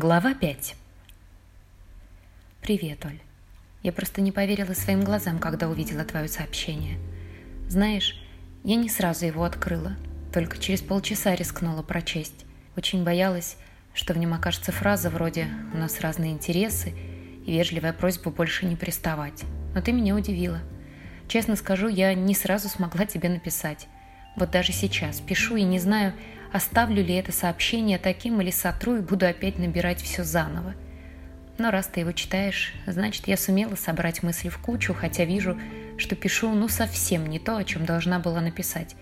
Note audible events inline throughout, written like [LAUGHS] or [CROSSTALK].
Глава 5 Привет, Оль. Я просто не поверила своим глазам, когда увидела твое сообщение. Знаешь, я не сразу его открыла, только через полчаса рискнула прочесть. Очень боялась, что в нем окажется фраза вроде «у нас разные интересы» и вежливая просьба больше не приставать. Но ты меня удивила. Честно скажу, я не сразу смогла тебе написать. Вот даже сейчас пишу и не знаю, оставлю ли это сообщение таким или сотру и буду опять набирать все заново. Но раз ты его читаешь, значит, я сумела собрать мысли в кучу, хотя вижу, что пишу ну совсем не то, о чем должна была написать,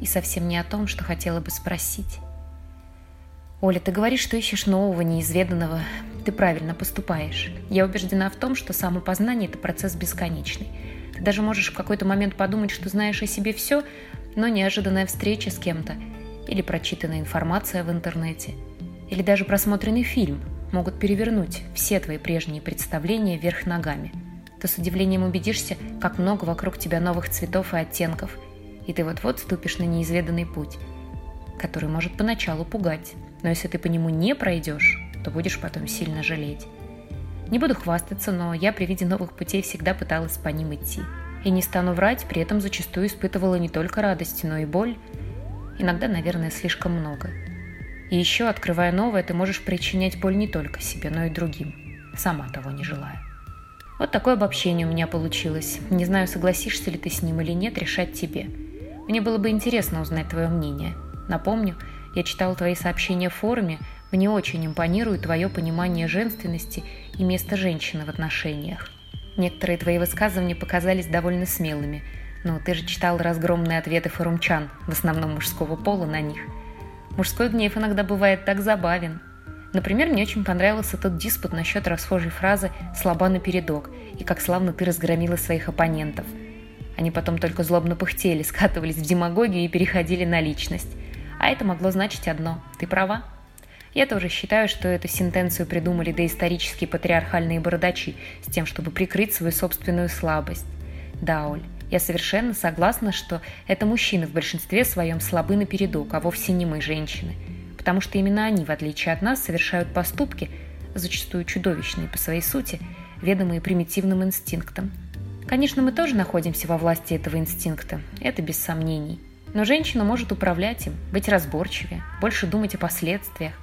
и совсем не о том, что хотела бы спросить. Оля, ты говоришь, что ищешь нового, неизведанного. Ты правильно поступаешь. Я убеждена в том, что самопознание – это процесс бесконечный. Ты даже можешь в какой-то момент подумать, что знаешь о себе все, но неожиданная встреча с кем-то – или прочитанная информация в интернете, или даже просмотренный фильм могут перевернуть все твои прежние представления вверх ногами. Ты с удивлением убедишься, как много вокруг тебя новых цветов и оттенков, и ты вот-вот ступишь на неизведанный путь, который может поначалу пугать, но если ты по нему не пройдешь, то будешь потом сильно жалеть. Не буду хвастаться, но я при виде новых путей всегда пыталась по ним идти. И не стану врать, при этом зачастую испытывала не только радость, но и боль, иногда, наверное, слишком много. И еще, открывая новое, ты можешь причинять боль не только себе, но и другим, сама того не желая. Вот такое обобщение у меня получилось. Не знаю, согласишься ли ты с ним или нет, решать тебе. Мне было бы интересно узнать твое мнение. Напомню, я читала твои сообщения в форуме, мне очень импонирует твое понимание женственности и места женщины в отношениях. Некоторые твои высказывания показались довольно смелыми – ну, ты же читал разгромные ответы форумчан, в основном мужского пола, на них. Мужской гнев иногда бывает так забавен. Например, мне очень понравился тот диспут насчет расхожей фразы «слаба напередок» и как славно ты разгромила своих оппонентов. Они потом только злобно пыхтели, [LAUGHS] скатывались в демагогию и переходили на личность. А это могло значить одно – ты права. Я тоже считаю, что эту сентенцию придумали доисторические патриархальные бородачи с тем, чтобы прикрыть свою собственную слабость. Да, Оль, я совершенно согласна, что это мужчины в большинстве своем слабы напередок, а вовсе не мы, женщины. Потому что именно они, в отличие от нас, совершают поступки, зачастую чудовищные по своей сути, ведомые примитивным инстинктом. Конечно, мы тоже находимся во власти этого инстинкта, это без сомнений. Но женщина может управлять им, быть разборчивее, больше думать о последствиях.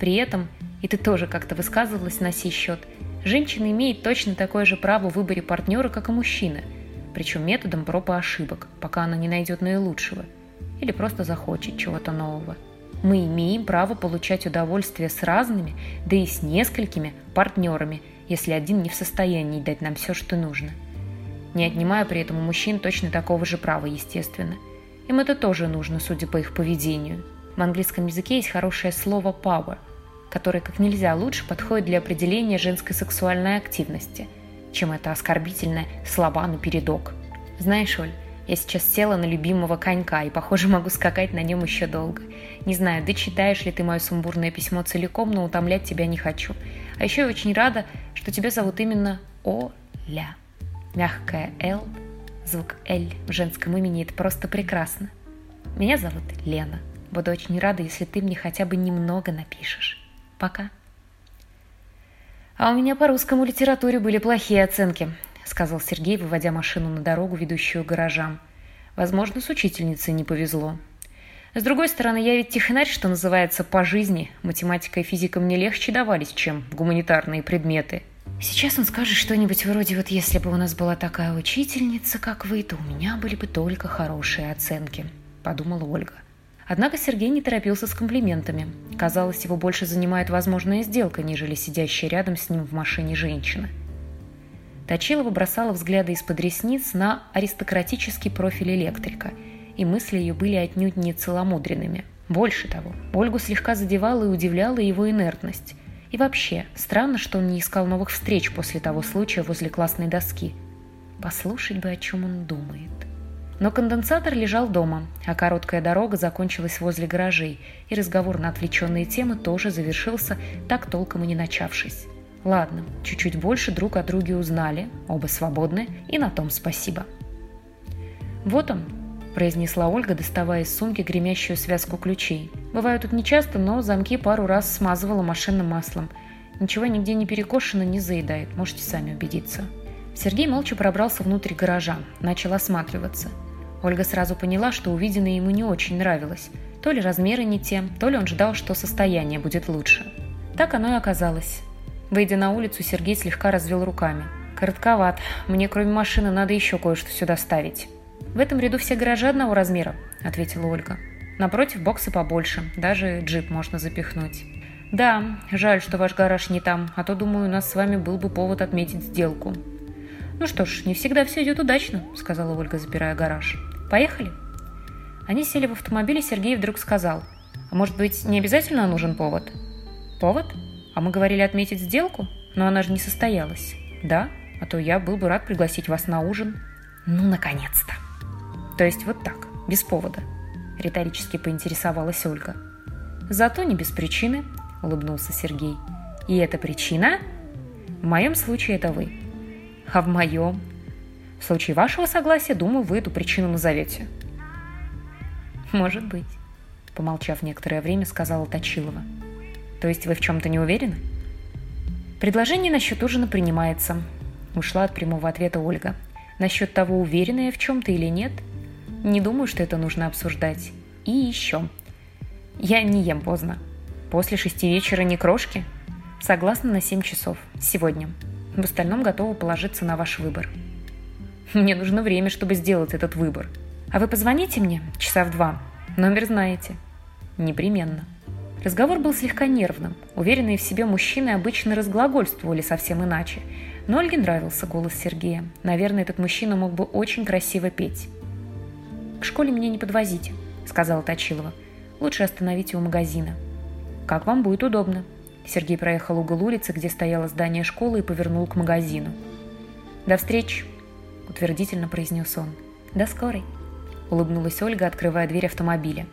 При этом, и ты тоже как-то высказывалась на сей счет, женщина имеет точно такое же право в выборе партнера, как и мужчина – причем методом проб и ошибок, пока она не найдет наилучшего или просто захочет чего-то нового. Мы имеем право получать удовольствие с разными, да и с несколькими партнерами, если один не в состоянии дать нам все, что нужно. Не отнимая при этом у мужчин точно такого же права, естественно. Им это тоже нужно, судя по их поведению. В английском языке есть хорошее слово «power», которое как нельзя лучше подходит для определения женской сексуальной активности – чем это оскорбительное «слаба напередок». Знаешь, Оль, я сейчас села на любимого конька и, похоже, могу скакать на нем еще долго. Не знаю, дочитаешь ли ты мое сумбурное письмо целиком, но утомлять тебя не хочу. А еще я очень рада, что тебя зовут именно Оля. Мягкая «Л», звук «Л» в женском имени – это просто прекрасно. Меня зовут Лена. Буду очень рада, если ты мне хотя бы немного напишешь. Пока. «А у меня по русскому литературе были плохие оценки», — сказал Сергей, выводя машину на дорогу, ведущую к гаражам. «Возможно, с учительницей не повезло». С другой стороны, я ведь технарь, что называется, по жизни. Математика и физика мне легче давались, чем гуманитарные предметы. Сейчас он скажет что-нибудь вроде «Вот если бы у нас была такая учительница, как вы, то у меня были бы только хорошие оценки», — подумала Ольга. Однако Сергей не торопился с комплиментами. Казалось, его больше занимает возможная сделка, нежели сидящая рядом с ним в машине женщина. Точилова бросала взгляды из-под ресниц на аристократический профиль электрика, и мысли ее были отнюдь не целомудренными. Больше того, Ольгу слегка задевала и удивляла его инертность. И вообще, странно, что он не искал новых встреч после того случая возле классной доски. Послушать бы, о чем он думает. Но конденсатор лежал дома, а короткая дорога закончилась возле гаражей, и разговор на отвлеченные темы тоже завершился, так толком и не начавшись. Ладно, чуть-чуть больше друг о друге узнали, оба свободны, и на том спасибо. «Вот он», – произнесла Ольга, доставая из сумки гремящую связку ключей – Бываю тут нечасто, но замки пару раз смазывала машинным маслом. Ничего нигде не перекошено, не заедает, можете сами убедиться. Сергей молча пробрался внутрь гаража, начал осматриваться. Ольга сразу поняла, что увиденное ему не очень нравилось. То ли размеры не те, то ли он ждал, что состояние будет лучше. Так оно и оказалось. Выйдя на улицу, Сергей слегка развел руками. «Коротковат. Мне кроме машины надо еще кое-что сюда ставить». «В этом ряду все гаражи одного размера», — ответила Ольга. «Напротив боксы побольше. Даже джип можно запихнуть». «Да, жаль, что ваш гараж не там, а то, думаю, у нас с вами был бы повод отметить сделку». «Ну что ж, не всегда все идет удачно», — сказала Ольга, запирая гараж. «Поехали?» Они сели в автомобиль, и Сергей вдруг сказал. «А может быть, не обязательно нужен повод?» «Повод? А мы говорили отметить сделку? Но она же не состоялась». «Да, а то я был бы рад пригласить вас на ужин». «Ну, наконец-то!» «То есть вот так, без повода?» Риторически поинтересовалась Ольга. «Зато не без причины», — улыбнулся Сергей. «И эта причина?» «В моем случае это вы». «А в моем?» «В случае вашего согласия, думаю, вы эту причину назовете». «Может быть», — помолчав некоторое время, сказала Точилова. «То есть вы в чем-то не уверены?» «Предложение насчет ужина принимается», — ушла от прямого ответа Ольга. «Насчет того, уверена я в чем-то или нет, не думаю, что это нужно обсуждать. И еще. Я не ем поздно. После шести вечера не крошки. Согласна на семь часов. Сегодня. В остальном готова положиться на ваш выбор. Мне нужно время, чтобы сделать этот выбор. А вы позвоните мне часа в два. Номер знаете. Непременно. Разговор был слегка нервным. Уверенные в себе мужчины обычно разглагольствовали совсем иначе. Но Ольге нравился голос Сергея. Наверное, этот мужчина мог бы очень красиво петь. «К школе меня не подвозите», — сказала Точилова. «Лучше остановите у магазина». «Как вам будет удобно». Сергей проехал угол улицы, где стояло здание школы, и повернул к магазину. «До встречи», — утвердительно произнес он. «До скорой», — улыбнулась Ольга, открывая дверь автомобиля.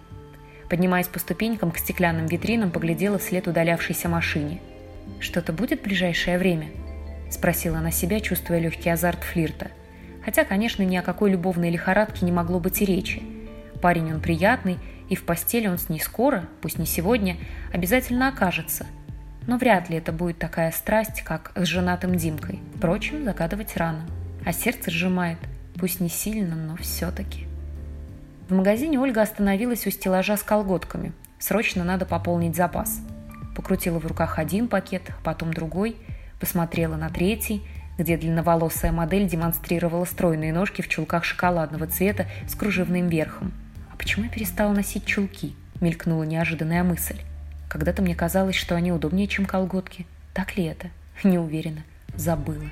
Поднимаясь по ступенькам к стеклянным витринам, поглядела вслед удалявшейся машине. «Что-то будет в ближайшее время?» — спросила она себя, чувствуя легкий азарт флирта. Хотя, конечно, ни о какой любовной лихорадке не могло быть и речи. Парень он приятный, и в постели он с ней скоро, пусть не сегодня, обязательно окажется. Но вряд ли это будет такая страсть, как с женатым Димкой. Впрочем, загадывать рано. А сердце сжимает, пусть не сильно, но все-таки. В магазине Ольга остановилась у стеллажа с колготками. Срочно надо пополнить запас. Покрутила в руках один пакет, потом другой, посмотрела на третий – где длинноволосая модель демонстрировала стройные ножки в чулках шоколадного цвета с кружевным верхом. «А почему я перестала носить чулки?» – мелькнула неожиданная мысль. «Когда-то мне казалось, что они удобнее, чем колготки. Так ли это? Не уверена. Забыла.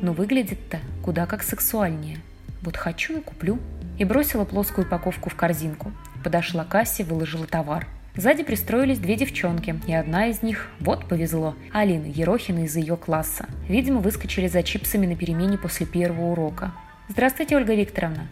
Но выглядит-то куда как сексуальнее. Вот хочу и куплю». И бросила плоскую упаковку в корзинку. Подошла к кассе, выложила товар – Сзади пристроились две девчонки, и одна из них, вот повезло, Алина Ерохина из ее класса. Видимо, выскочили за чипсами на перемене после первого урока. «Здравствуйте, Ольга Викторовна!»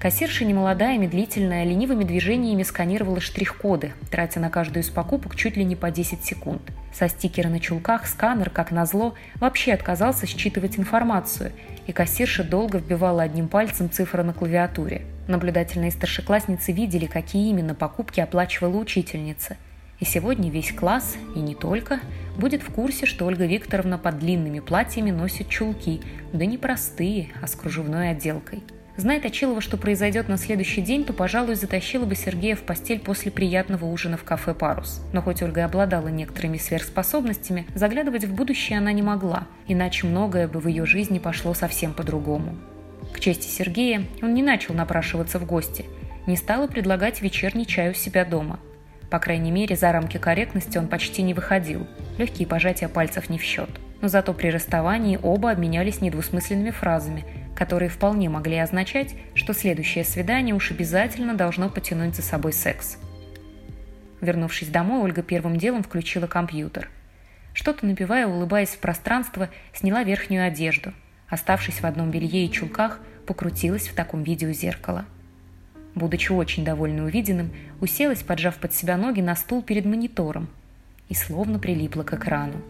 Кассирша немолодая, медлительная, ленивыми движениями сканировала штрих-коды, тратя на каждую из покупок чуть ли не по 10 секунд. Со стикера на чулках сканер, как назло, вообще отказался считывать информацию, и кассирша долго вбивала одним пальцем цифры на клавиатуре. Наблюдательные старшеклассницы видели, какие именно покупки оплачивала учительница. И сегодня весь класс, и не только, будет в курсе, что Ольга Викторовна под длинными платьями носит чулки, да не простые, а с кружевной отделкой. Зная Точилова, что произойдет на следующий день, то, пожалуй, затащила бы Сергея в постель после приятного ужина в кафе «Парус». Но хоть Ольга обладала некоторыми сверхспособностями, заглядывать в будущее она не могла, иначе многое бы в ее жизни пошло совсем по-другому. К чести Сергея, он не начал напрашиваться в гости, не стал предлагать вечерний чай у себя дома. По крайней мере, за рамки корректности он почти не выходил, легкие пожатия пальцев не в счет. Но зато при расставании оба обменялись недвусмысленными фразами – которые вполне могли означать, что следующее свидание уж обязательно должно потянуть за собой секс. Вернувшись домой, Ольга первым делом включила компьютер. Что-то напивая, улыбаясь в пространство, сняла верхнюю одежду. Оставшись в одном белье и чулках, покрутилась в таком виде у зеркала. Будучи очень довольна увиденным, уселась, поджав под себя ноги на стул перед монитором и словно прилипла к экрану.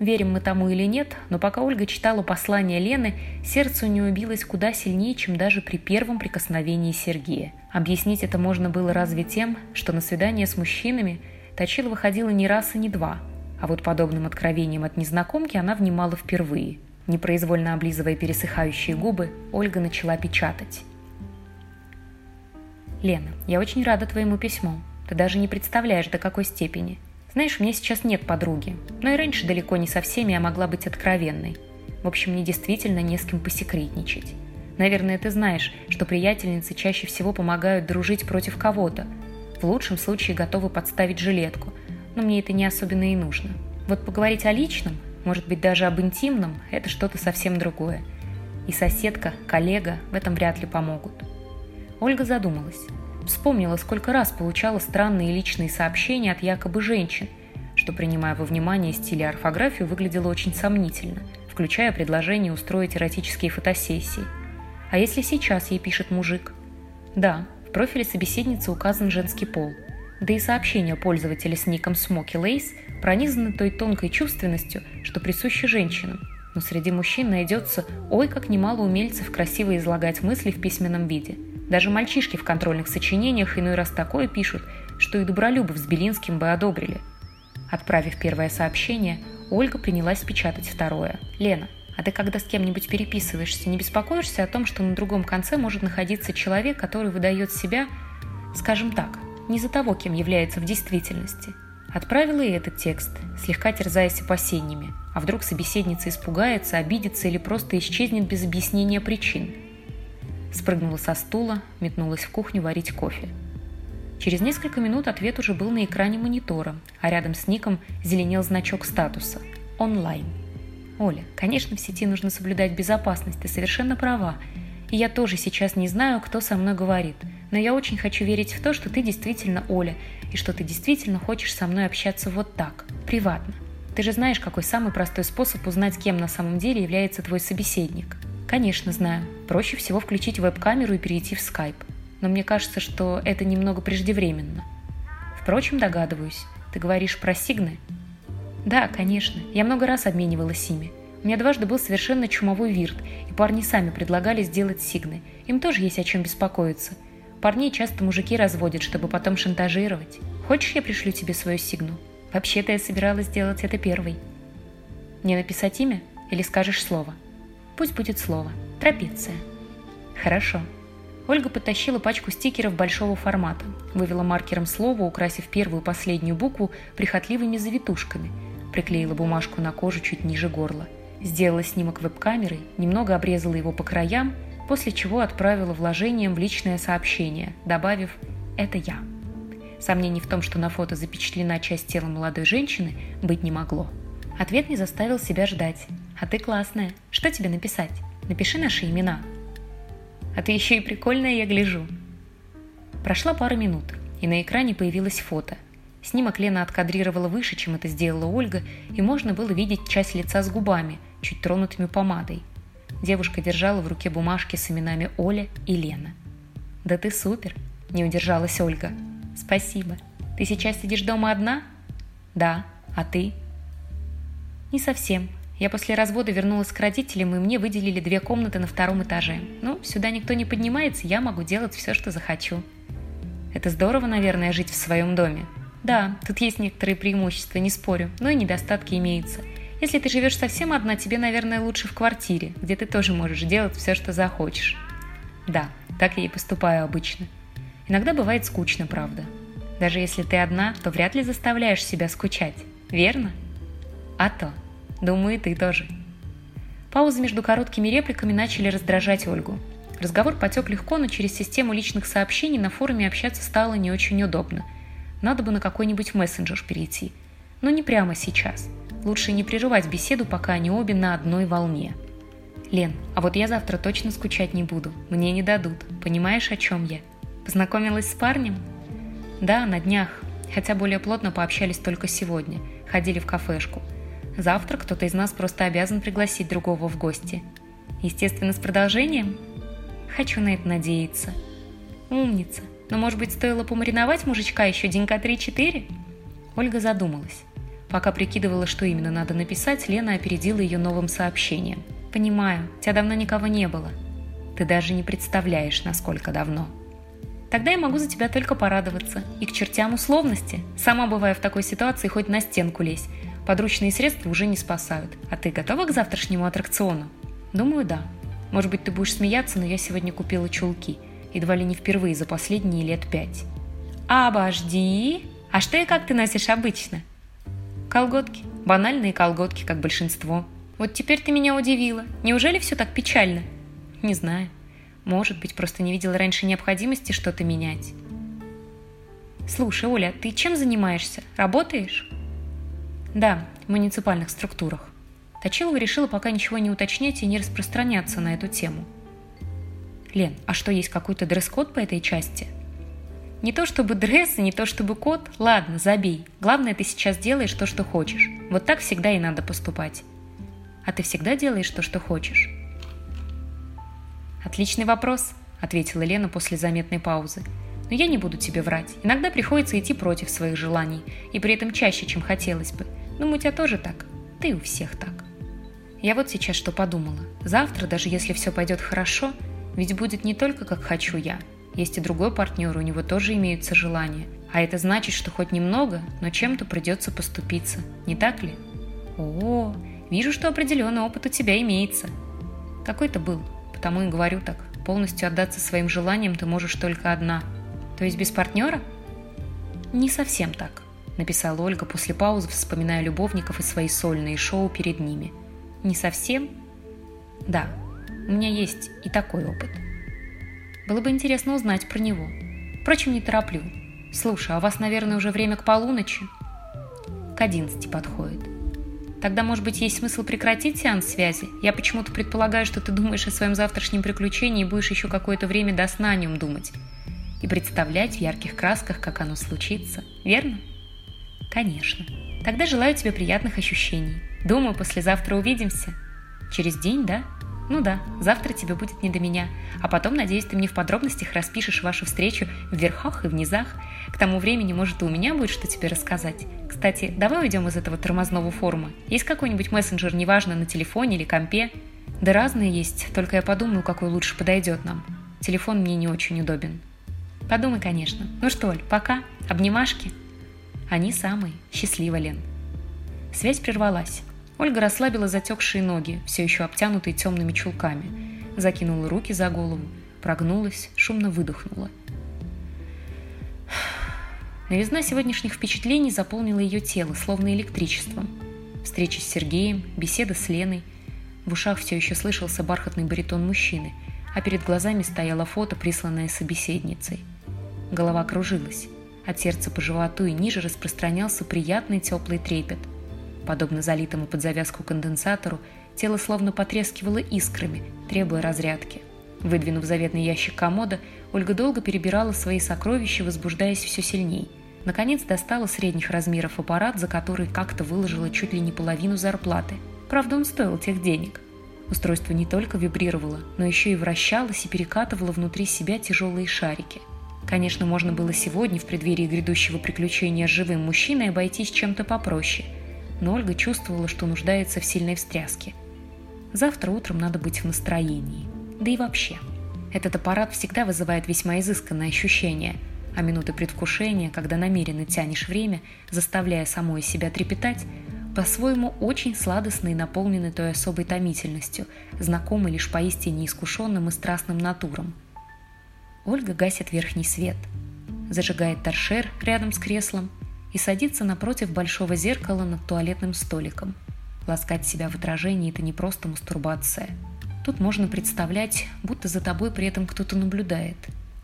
Верим мы тому или нет, но пока Ольга читала послание Лены, сердце у нее билось куда сильнее, чем даже при первом прикосновении Сергея. Объяснить это можно было разве тем, что на свидание с мужчинами Точила выходила не раз и не два, а вот подобным откровением от незнакомки она внимала впервые. Непроизвольно облизывая пересыхающие губы, Ольга начала печатать. «Лена, я очень рада твоему письму. Ты даже не представляешь, до какой степени. Знаешь, у меня сейчас нет подруги, но и раньше далеко не со всеми я могла быть откровенной. В общем, мне действительно не с кем посекретничать. Наверное, ты знаешь, что приятельницы чаще всего помогают дружить против кого-то. В лучшем случае готовы подставить жилетку, но мне это не особенно и нужно. Вот поговорить о личном, может быть даже об интимном, это что-то совсем другое. И соседка, коллега в этом вряд ли помогут. Ольга задумалась. Вспомнила, сколько раз получала странные личные сообщения от якобы женщин, что, принимая во внимание стиль и орфографию, выглядело очень сомнительно, включая предложение устроить эротические фотосессии. А если сейчас ей пишет мужик? Да, в профиле собеседницы указан женский пол. Да и сообщения пользователя с ником Smoky Lace пронизаны той тонкой чувственностью, что присуща женщинам. Но среди мужчин найдется ой как немало умельцев красиво излагать мысли в письменном виде – даже мальчишки в контрольных сочинениях иной раз такое пишут, что и Добролюбов с Белинским бы одобрили. Отправив первое сообщение, Ольга принялась печатать второе. «Лена, а ты когда с кем-нибудь переписываешься, не беспокоишься о том, что на другом конце может находиться человек, который выдает себя, скажем так, не за того, кем является в действительности?» Отправила и этот текст, слегка терзаясь опасениями. А вдруг собеседница испугается, обидится или просто исчезнет без объяснения причин – Спрыгнула со стула, метнулась в кухню варить кофе. Через несколько минут ответ уже был на экране монитора, а рядом с ником зеленел значок статуса «Онлайн». «Оля, конечно, в сети нужно соблюдать безопасность, ты совершенно права. И я тоже сейчас не знаю, кто со мной говорит, но я очень хочу верить в то, что ты действительно Оля, и что ты действительно хочешь со мной общаться вот так, приватно. Ты же знаешь, какой самый простой способ узнать, кем на самом деле является твой собеседник – Конечно, знаю. Проще всего включить веб-камеру и перейти в Skype. Но мне кажется, что это немного преждевременно. Впрочем, догадываюсь. Ты говоришь про сигны? Да, конечно. Я много раз обменивалась ими. У меня дважды был совершенно чумовой вирт, и парни сами предлагали сделать сигны. Им тоже есть о чем беспокоиться. Парней часто мужики разводят, чтобы потом шантажировать. Хочешь, я пришлю тебе свою сигну? Вообще-то я собиралась сделать это первой. Мне написать имя или скажешь слово? Пусть будет слово. Трапеция. Хорошо. Ольга подтащила пачку стикеров большого формата, вывела маркером слово, украсив первую и последнюю букву прихотливыми завитушками, приклеила бумажку на кожу чуть ниже горла, сделала снимок веб-камерой, немного обрезала его по краям, после чего отправила вложением в личное сообщение, добавив «это я». Сомнений в том, что на фото запечатлена часть тела молодой женщины, быть не могло. Ответ не заставил себя ждать. А ты классная. Что тебе написать? Напиши наши имена. А ты еще и прикольная, я гляжу. Прошла пара минут, и на экране появилось фото. Снимок Лена откадрировала выше, чем это сделала Ольга, и можно было видеть часть лица с губами, чуть тронутыми помадой. Девушка держала в руке бумажки с именами Оля и Лена. «Да ты супер!» – не удержалась Ольга. «Спасибо. Ты сейчас сидишь дома одна?» «Да. А ты?» «Не совсем. Я после развода вернулась к родителям, и мне выделили две комнаты на втором этаже. Ну, сюда никто не поднимается, я могу делать все, что захочу. Это здорово, наверное, жить в своем доме. Да, тут есть некоторые преимущества, не спорю, но и недостатки имеются. Если ты живешь совсем одна, тебе, наверное, лучше в квартире, где ты тоже можешь делать все, что захочешь. Да, так я и поступаю обычно. Иногда бывает скучно, правда. Даже если ты одна, то вряд ли заставляешь себя скучать, верно? А то. Думаю, и ты тоже. Паузы между короткими репликами начали раздражать Ольгу. Разговор потек легко, но через систему личных сообщений на форуме общаться стало не очень удобно. Надо бы на какой-нибудь мессенджер перейти. Но не прямо сейчас. Лучше не прерывать беседу, пока они обе на одной волне. «Лен, а вот я завтра точно скучать не буду. Мне не дадут. Понимаешь, о чем я? Познакомилась с парнем?» «Да, на днях. Хотя более плотно пообщались только сегодня. Ходили в кафешку. Завтра кто-то из нас просто обязан пригласить другого в гости. Естественно, с продолжением? Хочу на это надеяться. Умница. Но, может быть, стоило помариновать мужичка еще денька 3-4? Ольга задумалась. Пока прикидывала, что именно надо написать, Лена опередила ее новым сообщением. «Понимаю, тебя давно никого не было. Ты даже не представляешь, насколько давно». Тогда я могу за тебя только порадоваться. И к чертям условности. Сама бываю в такой ситуации, хоть на стенку лезь. Подручные средства уже не спасают. А ты готова к завтрашнему аттракциону? Думаю, да. Может быть, ты будешь смеяться, но я сегодня купила чулки. Едва ли не впервые за последние лет пять. Обожди! А что и как ты носишь обычно? Колготки. Банальные колготки, как большинство. Вот теперь ты меня удивила. Неужели все так печально? Не знаю. Может быть, просто не видела раньше необходимости что-то менять. Слушай, Оля, ты чем занимаешься? Работаешь? Да, в муниципальных структурах. Точилова решила пока ничего не уточнять и не распространяться на эту тему. Лен, а что, есть какой-то дресс-код по этой части? Не то чтобы дресс не то чтобы код, ладно, забей. Главное, ты сейчас делаешь то, что хочешь. Вот так всегда и надо поступать. А ты всегда делаешь то, что хочешь? «Отличный вопрос», — ответила Лена после заметной паузы. «Но я не буду тебе врать. Иногда приходится идти против своих желаний, и при этом чаще, чем хотелось бы. Думаю, у тебя тоже так. Ты у всех так». Я вот сейчас что подумала. Завтра, даже если все пойдет хорошо, ведь будет не только как хочу я. Есть и другой партнер, у него тоже имеются желания. А это значит, что хоть немного, но чем-то придется поступиться. Не так ли? О, вижу, что определенный опыт у тебя имеется. Какой-то был, Потому и говорю так. Полностью отдаться своим желаниям ты можешь только одна. То есть без партнера? Не совсем так, написала Ольга после паузы, вспоминая любовников и свои сольные шоу перед ними. Не совсем? Да, у меня есть и такой опыт. Было бы интересно узнать про него. Впрочем, не тороплю. Слушай, а у вас, наверное, уже время к полуночи? К одиннадцати подходит. Тогда, может быть, есть смысл прекратить сеанс связи? Я почему-то предполагаю, что ты думаешь о своем завтрашнем приключении и будешь еще какое-то время до сна о нем думать. И представлять в ярких красках, как оно случится. Верно? Конечно. Тогда желаю тебе приятных ощущений. Думаю, послезавтра увидимся. Через день, да? Ну да, завтра тебе будет не до меня. А потом, надеюсь, ты мне в подробностях распишешь вашу встречу в верхах и в низах. К тому времени, может, и у меня будет что тебе рассказать. Кстати, давай уйдем из этого тормозного форума. Есть какой-нибудь мессенджер, неважно, на телефоне или компе? Да разные есть, только я подумаю, какой лучше подойдет нам. Телефон мне не очень удобен. Подумай, конечно. Ну что, Оль, пока. Обнимашки? Они самые. Счастливо, Лен. Связь прервалась. Ольга расслабила затекшие ноги, все еще обтянутые темными чулками, закинула руки за голову, прогнулась, шумно выдохнула. Новизна сегодняшних впечатлений заполнила ее тело, словно электричеством. Встреча с Сергеем, беседа с Леной. В ушах все еще слышался бархатный баритон мужчины, а перед глазами стояло фото, присланное собеседницей. Голова кружилась. От сердца по животу и ниже распространялся приятный теплый трепет – Подобно залитому под завязку конденсатору, тело словно потрескивало искрами, требуя разрядки. Выдвинув заветный ящик комода, Ольга долго перебирала свои сокровища, возбуждаясь все сильней. Наконец достала средних размеров аппарат, за который как-то выложила чуть ли не половину зарплаты. Правда, он стоил тех денег. Устройство не только вибрировало, но еще и вращалось и перекатывало внутри себя тяжелые шарики. Конечно, можно было сегодня, в преддверии грядущего приключения с живым мужчиной, обойтись чем-то попроще – но Ольга чувствовала, что нуждается в сильной встряске. Завтра утром надо быть в настроении. Да и вообще. Этот аппарат всегда вызывает весьма изысканное ощущение, а минуты предвкушения, когда намеренно тянешь время, заставляя самой себя трепетать, по-своему очень сладостны и наполнены той особой томительностью, знакомой лишь поистине искушенным и страстным натурам. Ольга гасит верхний свет, зажигает торшер рядом с креслом и садиться напротив большого зеркала над туалетным столиком. Ласкать себя в отражении – это не просто мастурбация. Тут можно представлять, будто за тобой при этом кто-то наблюдает.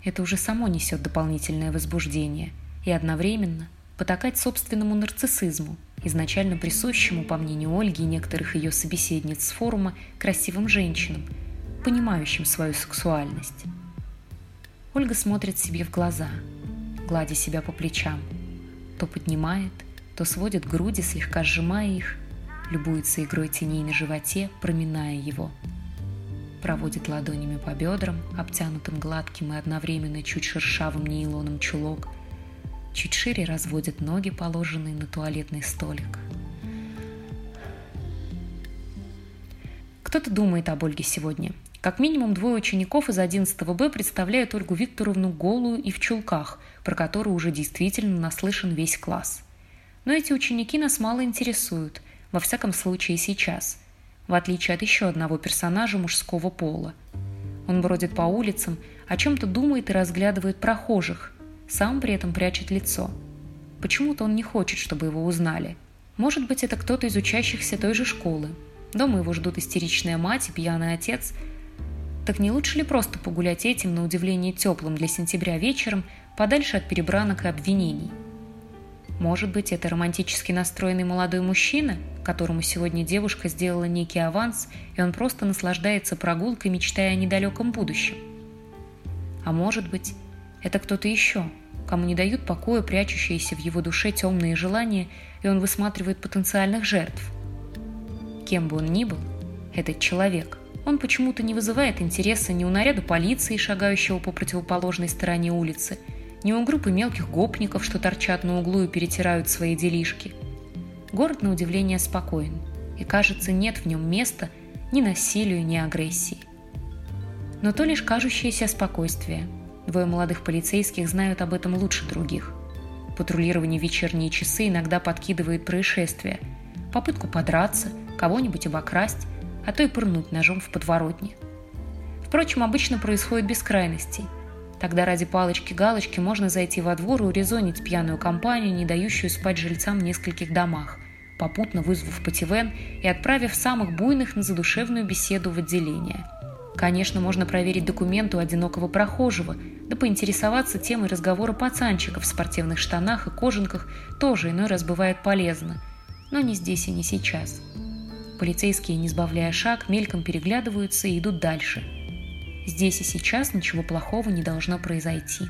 Это уже само несет дополнительное возбуждение. И одновременно потакать собственному нарциссизму, изначально присущему, по мнению Ольги и некоторых ее собеседниц с форума, красивым женщинам, понимающим свою сексуальность. Ольга смотрит себе в глаза, гладя себя по плечам. То поднимает, то сводит груди, слегка сжимая их, любуется игрой теней на животе, проминая его. Проводит ладонями по бедрам, обтянутым гладким и одновременно чуть шершавым нейлоном чулок. Чуть шире разводит ноги, положенные на туалетный столик. Кто-то думает об Ольге сегодня – как минимум двое учеников из 11 Б представляют Ольгу Викторовну голую и в чулках, про которую уже действительно наслышан весь класс. Но эти ученики нас мало интересуют, во всяком случае сейчас, в отличие от еще одного персонажа мужского пола. Он бродит по улицам, о чем-то думает и разглядывает прохожих, сам при этом прячет лицо. Почему-то он не хочет, чтобы его узнали. Может быть, это кто-то из учащихся той же школы. Дома его ждут истеричная мать и пьяный отец. Так не лучше ли просто погулять этим, на удивление теплым для сентября вечером, подальше от перебранок и обвинений? Может быть, это романтически настроенный молодой мужчина, которому сегодня девушка сделала некий аванс, и он просто наслаждается прогулкой, мечтая о недалеком будущем. А может быть, это кто-то еще, кому не дают покоя прячущиеся в его душе темные желания, и он высматривает потенциальных жертв. Кем бы он ни был, этот человек, он почему-то не вызывает интереса ни у наряда полиции, шагающего по противоположной стороне улицы, ни у группы мелких гопников, что торчат на углу и перетирают свои делишки. Город, на удивление, спокоен, и, кажется, нет в нем места ни насилию, ни агрессии. Но то лишь кажущееся спокойствие – Двое молодых полицейских знают об этом лучше других. Патрулирование в вечерние часы иногда подкидывает происшествия. Попытку подраться, кого-нибудь обокрасть, а то и пырнуть ножом в подворотне. Впрочем, обычно происходит без крайностей. Тогда ради палочки-галочки можно зайти во двор и урезонить пьяную компанию, не дающую спать жильцам в нескольких домах, попутно вызвав пативен и отправив самых буйных на задушевную беседу в отделение – Конечно, можно проверить документы у одинокого прохожего, да поинтересоваться темой разговора пацанчиков в спортивных штанах и кожанках тоже иной раз бывает полезно. Но не здесь и не сейчас. Полицейские, не сбавляя шаг, мельком переглядываются и идут дальше. Здесь и сейчас ничего плохого не должно произойти.